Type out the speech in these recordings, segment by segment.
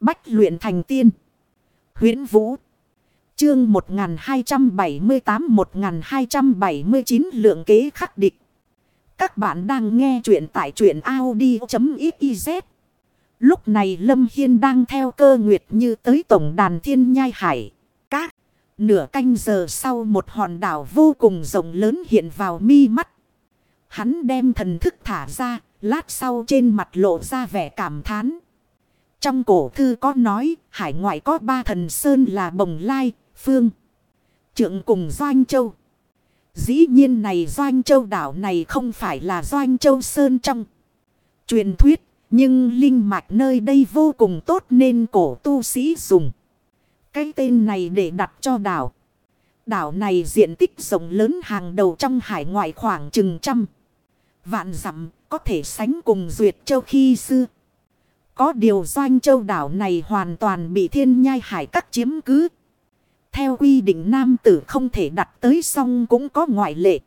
Bách luyện thành tiên. huyễn Vũ. Chương 1278-1279 lượng kế khắc địch. Các bạn đang nghe truyện tại truyện Audi.xyz. Lúc này Lâm Hiên đang theo cơ nguyệt như tới tổng đàn thiên nhai hải. Các nửa canh giờ sau một hòn đảo vô cùng rộng lớn hiện vào mi mắt. Hắn đem thần thức thả ra, lát sau trên mặt lộ ra vẻ cảm thán. Trong cổ thư có nói, hải ngoại có ba thần sơn là Bồng Lai, Phương, Trượng cùng Doanh Châu. Dĩ nhiên này Doanh Châu đảo này không phải là Doanh Châu Sơn trong. Truyền thuyết, nhưng linh mạch nơi đây vô cùng tốt nên cổ tu sĩ dùng. Cái tên này để đặt cho đảo. Đảo này diện tích rộng lớn hàng đầu trong hải ngoại khoảng chừng trăm. Vạn dặm có thể sánh cùng Duyệt Châu khi xưa. Có điều doanh châu đảo này hoàn toàn bị thiên nhai hải các chiếm cứ. Theo quy định nam tử không thể đặt tới song cũng có ngoại lệ.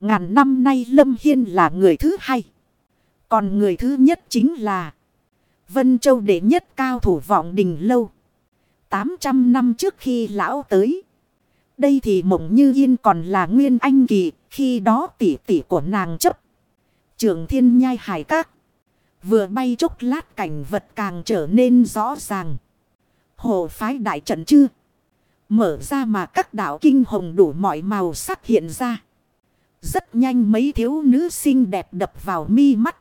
Ngàn năm nay Lâm Hiên là người thứ hai. Còn người thứ nhất chính là Vân Châu đệ nhất cao thủ vọng đình lâu. 800 năm trước khi lão tới. Đây thì mộng như yên còn là nguyên anh kỳ. Khi đó tỷ tỷ của nàng chấp. Trường thiên nhai hải các. Vừa bay chốc lát cảnh vật càng trở nên rõ ràng. Hồ phái đại trận chưa? Mở ra mà các đảo kinh hồng đủ mọi màu sắc hiện ra. Rất nhanh mấy thiếu nữ xinh đẹp đập vào mi mắt.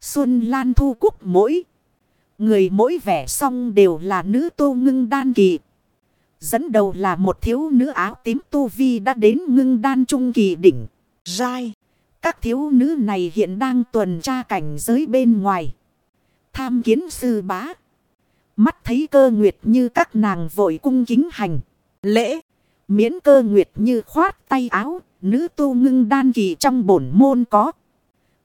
Xuân Lan Thu Cúc mỗi. Người mỗi vẻ song đều là nữ tô ngưng đan kỳ. Dẫn đầu là một thiếu nữ áo tím tu vi đã đến ngưng đan trung kỳ đỉnh. Rai. Các thiếu nữ này hiện đang tuần tra cảnh giới bên ngoài. Tham kiến sư bá. Mắt thấy cơ nguyệt như các nàng vội cung kính hành. Lễ. Miễn cơ nguyệt như khoát tay áo. Nữ tu ngưng đan kỳ trong bổn môn có.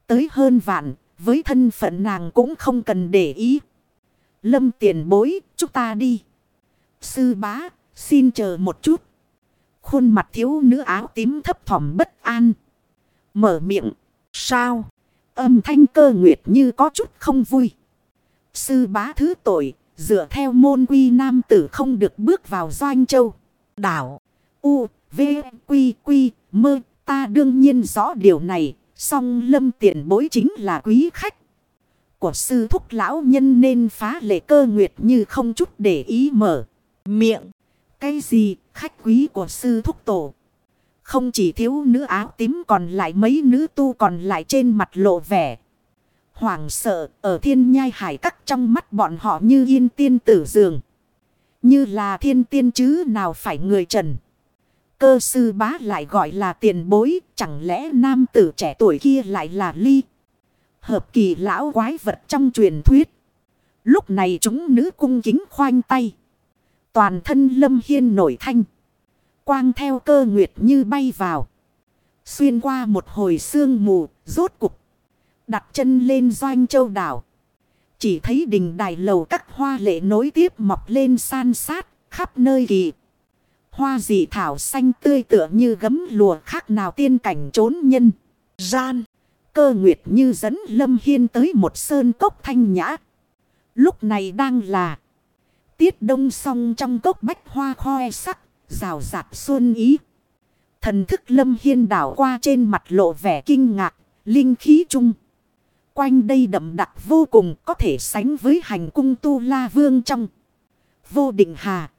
Tới hơn vạn. Với thân phận nàng cũng không cần để ý. Lâm tiền bối. Chúng ta đi. Sư bá. Xin chờ một chút. Khuôn mặt thiếu nữ áo tím thấp thỏm bất an. Mở miệng. Sao? Âm thanh cơ nguyệt như có chút không vui. Sư bá thứ tội. Dựa theo môn quy nam tử không được bước vào doanh châu. Đảo. U. V. Quy. Quy. Mơ. Ta đương nhiên rõ điều này. Song lâm tiện bối chính là quý khách. Của sư thúc lão nhân nên phá lệ cơ nguyệt như không chút để ý mở. Miệng. Cái gì, khách quý của sư thúc tổ. Không chỉ thiếu nữ áo tím còn lại mấy nữ tu còn lại trên mặt lộ vẻ. Hoảng sợ, ở thiên nhai hải cắt trong mắt bọn họ như yên tiên tử dường. Như là thiên tiên chứ nào phải người trần. Cơ sư bá lại gọi là tiền bối. Chẳng lẽ nam tử trẻ tuổi kia lại là ly. Hợp kỳ lão quái vật trong truyền thuyết. Lúc này chúng nữ cung kính khoanh tay. Toàn thân lâm hiên nổi thanh. Quang theo cơ nguyệt như bay vào. Xuyên qua một hồi sương mù, rốt cục. Đặt chân lên doanh châu đảo. Chỉ thấy đình đài lầu các hoa lệ nối tiếp mọc lên san sát, khắp nơi kỳ. Hoa dị thảo xanh tươi tựa như gấm lùa khác nào tiên cảnh trốn nhân. Gian, cơ nguyệt như dẫn Lâm Hiên tới một sơn cốc thanh nhã. Lúc này đang là tiết đông song trong cốc bách hoa khoe sắc rào rạt xuân ý. Thần thức lâm hiên đảo qua trên mặt lộ vẻ kinh ngạc, linh khí trung. Quanh đây đậm đặc vô cùng có thể sánh với hành cung tu la vương trong. Vô định hà.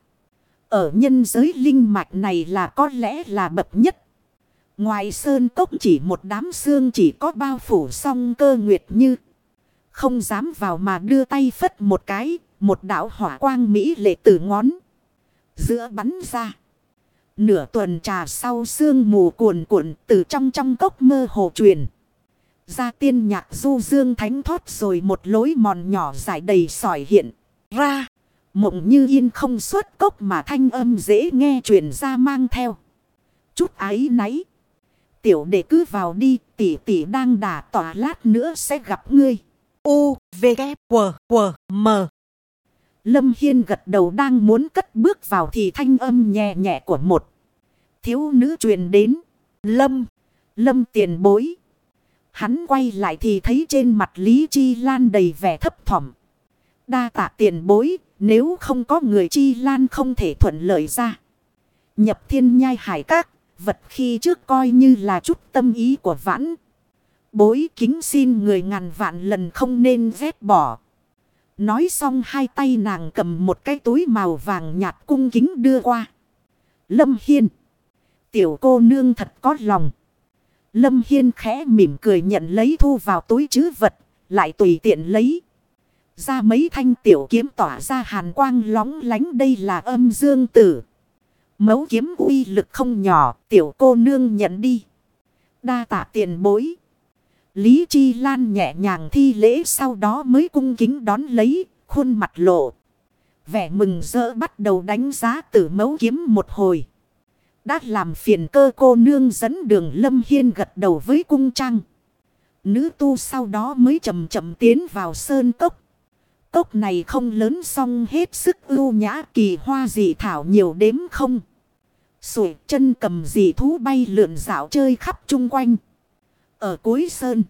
Ở nhân giới linh mạch này là có lẽ là bậc nhất. Ngoài sơn cốc chỉ một đám xương chỉ có bao phủ song cơ nguyệt như. Không dám vào mà đưa tay phất một cái, một đạo hỏa quang mỹ lệ từ ngón. Giữa bắn ra. Nửa tuần trà sau sương mù cuồn cuộn từ trong trong cốc mơ hồ truyền. Ra tiên nhạc du dương thánh thoát rồi một lối mòn nhỏ dài đầy sỏi hiện ra. Mộng như yên không xuất cốc mà thanh âm dễ nghe truyền ra mang theo. Chút ái náy. Tiểu đệ cứ vào đi tỷ tỷ đang đả tỏa lát nữa sẽ gặp ngươi. U, V, K, W, W, M. Lâm Hiên gật đầu đang muốn cất bước vào thì thanh âm nhẹ nhẹ của một. Thiếu nữ truyền đến. Lâm. Lâm tiền bối. Hắn quay lại thì thấy trên mặt Lý Chi Lan đầy vẻ thấp thỏm. Đa tạ tiền bối, nếu không có người chi lan không thể thuận lợi ra. Nhập thiên nhai hải các, vật khi trước coi như là chút tâm ý của vãn. Bối kính xin người ngàn vạn lần không nên ghét bỏ. Nói xong hai tay nàng cầm một cái túi màu vàng nhạt cung kính đưa qua. Lâm Hiên. Tiểu cô nương thật có lòng. Lâm Hiên khẽ mỉm cười nhận lấy thu vào túi chứ vật. Lại tùy tiện lấy. Ra mấy thanh tiểu kiếm tỏa ra hàn quang lóng lánh đây là âm dương tử. Mấu kiếm uy lực không nhỏ, tiểu cô nương nhận đi. Đa tạ tiền bối. Lý Chi Lan nhẹ nhàng thi lễ sau đó mới cung kính đón lấy, khuôn mặt lộ. Vẻ mừng rỡ bắt đầu đánh giá tử mấu kiếm một hồi. Đã làm phiền cơ cô nương dẫn đường Lâm Hiên gật đầu với cung trăng. Nữ tu sau đó mới chậm chậm tiến vào sơn cốc. Cốc này không lớn song hết sức ưu nhã kỳ hoa dị thảo nhiều đếm không. Sủi chân cầm dị thú bay lượn dạo chơi khắp chung quanh. Ở cuối sơn.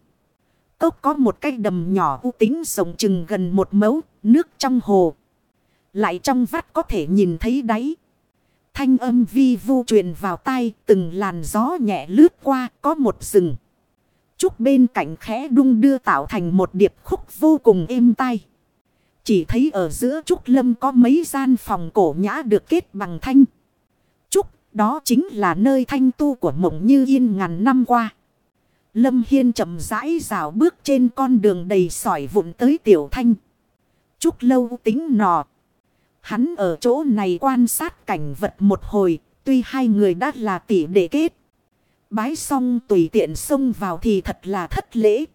Cốc có một cái đầm nhỏ u tính rộng chừng gần một mẫu, nước trong hồ. Lại trong vắt có thể nhìn thấy đáy. Thanh âm vi vu truyền vào tai, từng làn gió nhẹ lướt qua, có một rừng. Trúc bên cạnh khẽ đung đưa tạo thành một điệp khúc vô cùng êm tai. Chỉ thấy ở giữa Trúc Lâm có mấy gian phòng cổ nhã được kết bằng thanh. Trúc, đó chính là nơi thanh tu của mộng như yên ngàn năm qua. Lâm Hiên chậm rãi rào bước trên con đường đầy sỏi vụn tới tiểu thanh. Chút lâu tính nọ. Hắn ở chỗ này quan sát cảnh vật một hồi, tuy hai người đã là tỷ đệ kết. Bái xong tùy tiện xông vào thì thật là thất lễ.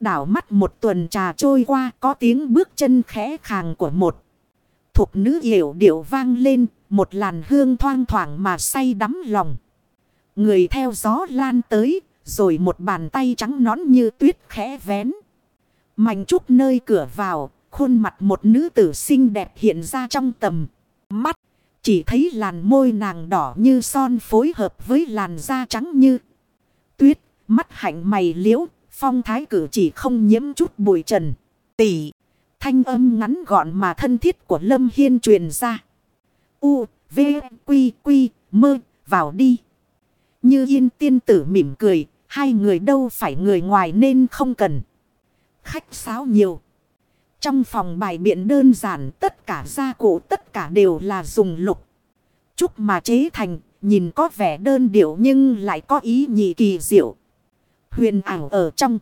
Đảo mắt một tuần trà trôi qua có tiếng bước chân khẽ khàng của một. Thục nữ hiểu điệu vang lên, một làn hương thoang thoảng mà say đắm lòng. Người theo gió lan tới, rồi một bàn tay trắng nón như tuyết khẽ vén. Mạnh trúc nơi cửa vào, khuôn mặt một nữ tử xinh đẹp hiện ra trong tầm. Mắt, chỉ thấy làn môi nàng đỏ như son phối hợp với làn da trắng như tuyết. Mắt hạnh mày liễu, phong thái cử chỉ không nhiễm chút bụi trần. Tỷ, thanh âm ngắn gọn mà thân thiết của Lâm Hiên truyền ra. U, V, Quy, Quy, mơ, vào đi. Như yên tiên tử mỉm cười, Hai người đâu phải người ngoài nên không cần. Khách sáo nhiều. Trong phòng bài biện đơn giản tất cả gia cụ tất cả đều là dùng lục. Trúc mà chế thành nhìn có vẻ đơn điệu nhưng lại có ý nhị kỳ diệu. Huyền ảo ở trong.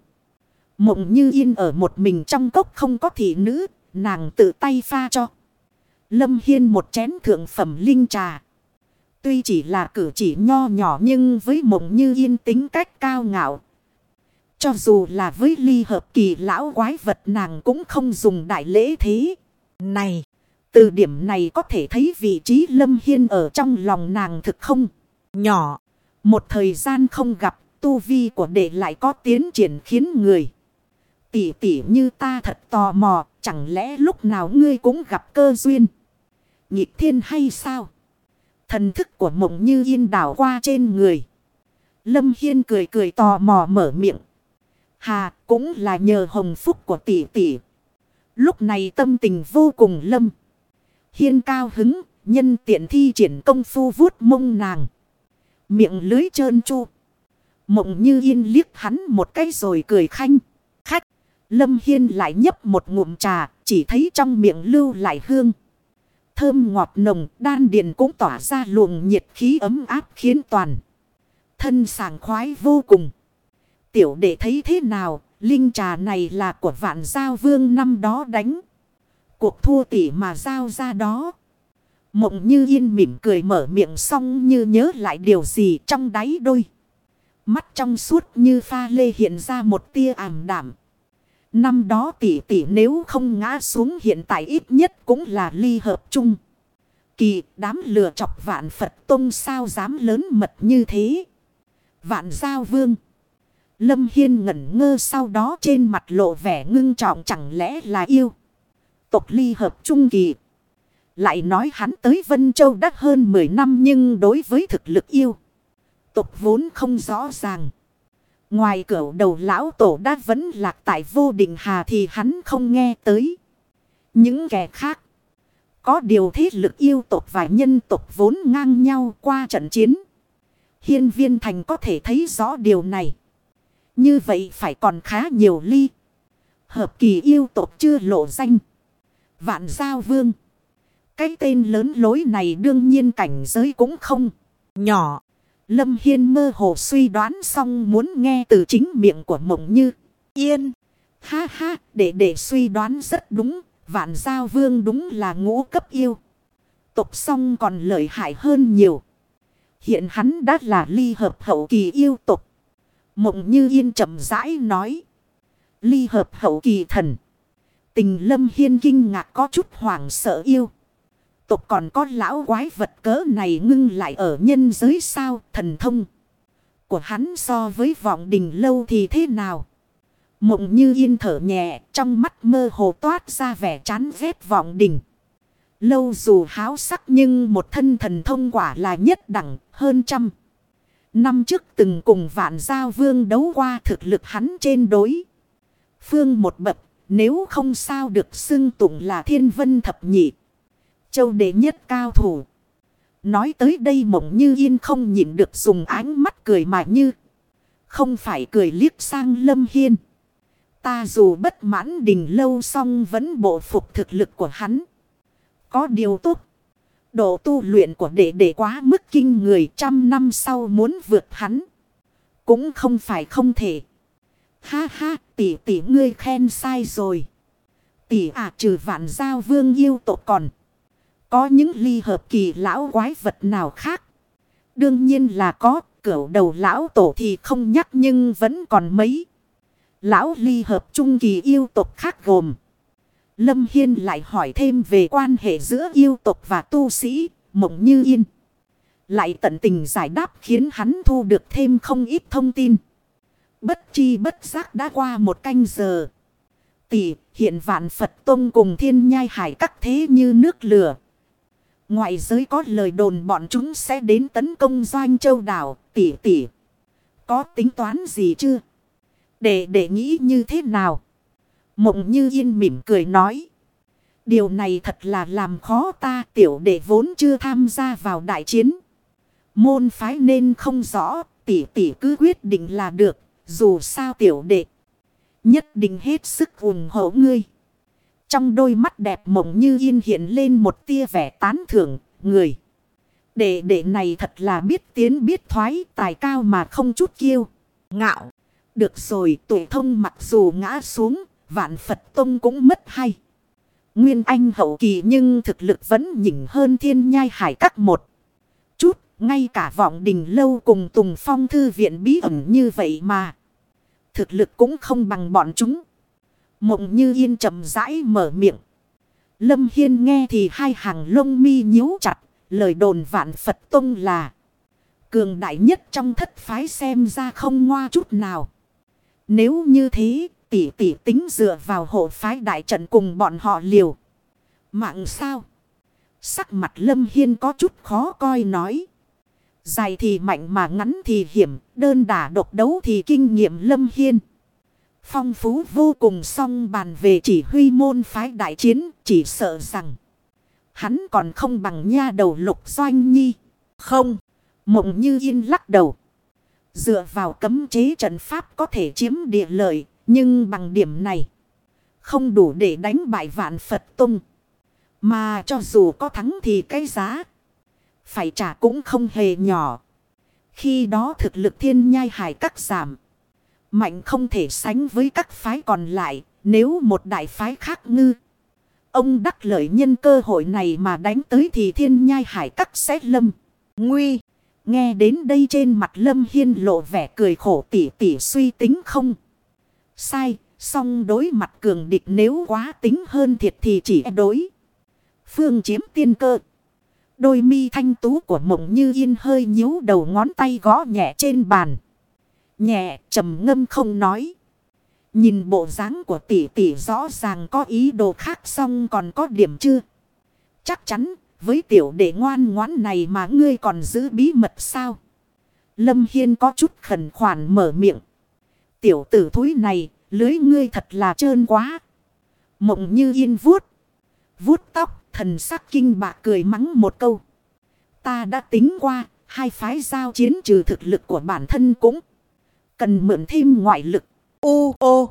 Mộng như yên ở một mình trong cốc không có thị nữ, nàng tự tay pha cho. Lâm Hiên một chén thượng phẩm linh trà. Tuy chỉ là cử chỉ nho nhỏ nhưng với mộng như yên tính cách cao ngạo. Cho dù là với ly hợp kỳ lão quái vật nàng cũng không dùng đại lễ thế. Này, từ điểm này có thể thấy vị trí lâm hiên ở trong lòng nàng thực không? Nhỏ, một thời gian không gặp, tu vi của đệ lại có tiến triển khiến người. Tỷ tỷ như ta thật tò mò, chẳng lẽ lúc nào ngươi cũng gặp cơ duyên? Nhịp thiên hay sao? Thần thức của mộng như yên đảo qua trên người. Lâm Hiên cười cười tò mò mở miệng. Hà cũng là nhờ hồng phúc của tỷ tỷ. Lúc này tâm tình vô cùng lâm. Hiên cao hứng, nhân tiện thi triển công phu vuốt mông nàng. Miệng lưới trơn chu. Mộng như yên liếc hắn một cái rồi cười khanh. Khách, Lâm Hiên lại nhấp một ngụm trà, chỉ thấy trong miệng lưu lại hương thơm ngọt nồng, đan điền cũng tỏa ra luồng nhiệt khí ấm áp khiến toàn. Thân sảng khoái vô cùng. Tiểu đệ thấy thế nào, linh trà này là của vạn giao vương năm đó đánh. Cuộc thua tỷ mà giao ra đó. Mộng như yên mỉm cười mở miệng xong như nhớ lại điều gì trong đáy đôi. Mắt trong suốt như pha lê hiện ra một tia ảm đảm. Năm đó tỷ tỷ nếu không ngã xuống hiện tại ít nhất cũng là ly hợp chung. Kỳ, đám lừa chọc vạn Phật Tông sao dám lớn mật như thế. Vạn giao vương. Lâm Hiên ngẩn ngơ sau đó trên mặt lộ vẻ ngưng trọng chẳng lẽ là yêu. Tộc ly hợp trung kỳ. Lại nói hắn tới Vân Châu đã hơn 10 năm nhưng đối với thực lực yêu. Tộc vốn không rõ ràng. Ngoài cửa đầu lão tổ đã vẫn lạc tại vô định hà thì hắn không nghe tới. những kẻ khác. Có điều thế lực yêu tộc và nhân tộc vốn ngang nhau qua trận chiến. Hiên viên thành có thể thấy rõ điều này. Như vậy phải còn khá nhiều ly. Hợp kỳ yêu tộc chưa lộ danh. Vạn giao vương. Cái tên lớn lối này đương nhiên cảnh giới cũng không. Nhỏ. Lâm Hiên mơ hồ suy đoán xong muốn nghe từ chính miệng của mộng như. Yên. Ha ha. Để để suy đoán rất đúng. Vạn giao vương đúng là ngũ cấp yêu. Tục xong còn lợi hại hơn nhiều. Hiện hắn đã là ly hợp hậu kỳ yêu tục. Mộng như yên chậm rãi nói. Ly hợp hậu kỳ thần. Tình lâm hiên kinh ngạc có chút hoảng sợ yêu. Tục còn có lão quái vật cỡ này ngưng lại ở nhân giới sao, thần thông. Của hắn so với vọng đình lâu thì thế nào? Mộng như yên thở nhẹ, trong mắt mơ hồ toát ra vẻ chán ghét vọng đình. Lâu dù háo sắc nhưng một thân thần thông quả là nhất đẳng, hơn trăm. Năm trước từng cùng vạn giao vương đấu qua thực lực hắn trên đối. Phương một bậc, nếu không sao được xưng tụng là thiên vân thập nhị. Châu đệ nhất cao thủ. Nói tới đây mộng như yên không nhịn được dùng ánh mắt cười mà như. Không phải cười liếc sang lâm hiên. Ta dù bất mãn đình lâu xong vẫn bộ phục thực lực của hắn. Có điều tốt. Độ tu luyện của đệ đệ quá mức kinh người, trăm năm sau muốn vượt hắn. Cũng không phải không thể. Ha ha, tỷ tỷ ngươi khen sai rồi. Tỷ à trừ vạn giao vương yêu tộc còn. Có những ly hợp kỳ lão quái vật nào khác. Đương nhiên là có cửu đầu lão tổ thì không nhắc nhưng vẫn còn mấy. Lão ly hợp trung kỳ yêu tộc khác gồm. Lâm Hiên lại hỏi thêm về quan hệ giữa yêu tộc và tu sĩ, mộng như yên. Lại tận tình giải đáp khiến hắn thu được thêm không ít thông tin. Bất chi bất giác đã qua một canh giờ. Tỷ hiện vạn Phật Tông cùng thiên nhai hải các thế như nước lửa. Ngoại giới có lời đồn bọn chúng sẽ đến tấn công doanh châu đảo tỷ tỷ. Có tính toán gì chưa? Để để nghĩ như thế nào? Mộng như yên mỉm cười nói. Điều này thật là làm khó ta tiểu đệ vốn chưa tham gia vào đại chiến. Môn phái nên không rõ, tỷ tỷ cứ quyết định là được, dù sao tiểu đệ. Nhất định hết sức ủng hộ ngươi. Trong đôi mắt đẹp mộng như yên hiện lên một tia vẻ tán thưởng, người. Đệ đệ này thật là biết tiến biết thoái, tài cao mà không chút kiêu. Ngạo. Được rồi, tuổi thông mặc dù ngã xuống, vạn Phật Tông cũng mất hay. Nguyên Anh hậu kỳ nhưng thực lực vẫn nhỉnh hơn thiên nhai hải các một. Chút, ngay cả vọng đình lâu cùng Tùng Phong thư viện bí ẩn như vậy mà. Thực lực cũng không bằng bọn chúng. Mộng như yên chậm rãi mở miệng. Lâm Hiên nghe thì hai hàng lông mi nhíu chặt. Lời đồn vạn Phật Tông là. Cường đại nhất trong thất phái xem ra không ngoa chút nào. Nếu như thế tỷ tỷ tính dựa vào hộ phái đại trận cùng bọn họ liều. Mạng sao? Sắc mặt Lâm Hiên có chút khó coi nói. Dài thì mạnh mà ngắn thì hiểm, đơn đả độc đấu thì kinh nghiệm Lâm Hiên. Phong phú vô cùng song bàn về chỉ huy môn phái đại chiến, chỉ sợ rằng hắn còn không bằng nha đầu lục doanh nhi. Không, mộng như yên lắc đầu. Dựa vào cấm chế trận pháp có thể chiếm địa lợi, nhưng bằng điểm này, không đủ để đánh bại vạn Phật tung. Mà cho dù có thắng thì cái giá, phải trả cũng không hề nhỏ. Khi đó thực lực thiên nhai hải cắt giảm. Mạnh không thể sánh với các phái còn lại, nếu một đại phái khác ngư. Ông đắc lợi nhân cơ hội này mà đánh tới thì thiên nhai hải cắt sẽ lâm. Nguy! Nghe đến đây trên mặt lâm hiên lộ vẻ cười khổ tỉ tỉ suy tính không. Sai, song đối mặt cường địch nếu quá tính hơn thiệt thì chỉ e đối. Phương chiếm tiên cơ. Đôi mi thanh tú của mộng như yên hơi nhíu đầu ngón tay gõ nhẹ trên bàn. Nhẹ, trầm ngâm không nói. Nhìn bộ dáng của tỷ tỷ rõ ràng có ý đồ khác song còn có điểm chưa? Chắc chắn, với tiểu đệ ngoan ngoãn này mà ngươi còn giữ bí mật sao? Lâm Hiên có chút khẩn khoản mở miệng. Tiểu tử thúi này, lưới ngươi thật là trơn quá. Mộng như yên vuốt. vuốt tóc, thần sắc kinh bạc cười mắng một câu. Ta đã tính qua, hai phái giao chiến trừ thực lực của bản thân cũng cần mượn thêm ngoại lực. Ô ô!